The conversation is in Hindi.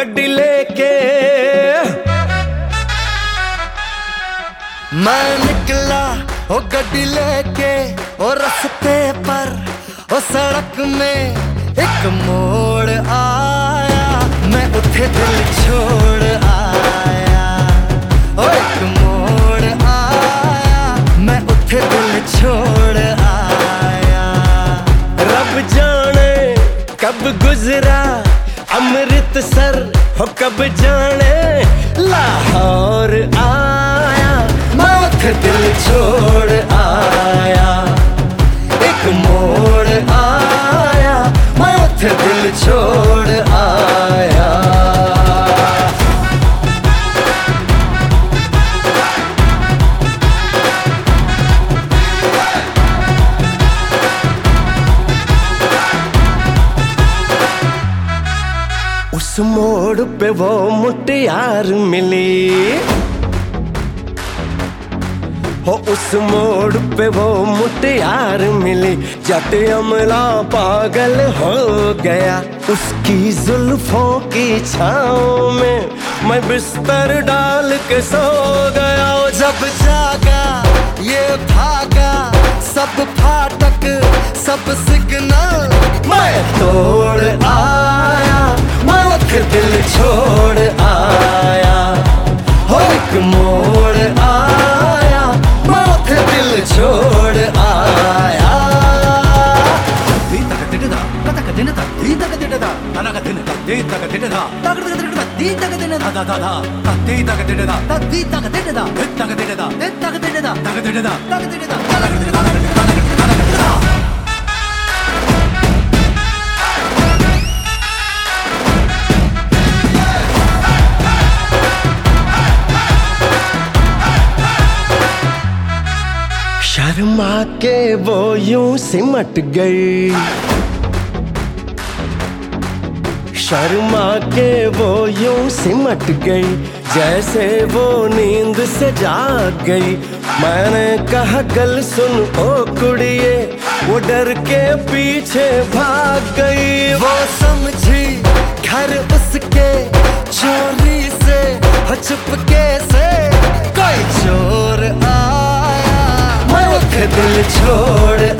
गड्डी लेके। मैं निकला ओ गड्डी लेके, ओ रास्ते पर, ओ सड़क में एक मोड़ आया। मैं उठे दिल छोड़ आया, ओ एक मोड़ आया। मैं उठे दिल छोड़ आया। रब जाने कब गुजरा, अमृतसर कब जाने लाहौर आया माथ दिल छोड़ उस मोड़ पे वो मुटियार मिली। हो उस मोड़ पे वो मुटियार मिली, जट अमला पागल हो गया। उसकी जुल्फों की छाओ में मैं बिस्तर डाल के सो गया। जब जागा, ये भागा, सब फाटक, सब सिग्नल मैं तोड़ छोड़ आया हो एक मोड़ आया मैं फिर दिल छोड़ आया शर्मा के वो यूँ सिमट गई। शर्मा के वो यूँ सिमट गई, जैसे वो नींद से जाग गई। मैंने कहा, कल सुन ओ कुड़िए, वो डर के पीछे भाग गई। वो समझी, घर उसके चोरी से चुपके से छोड़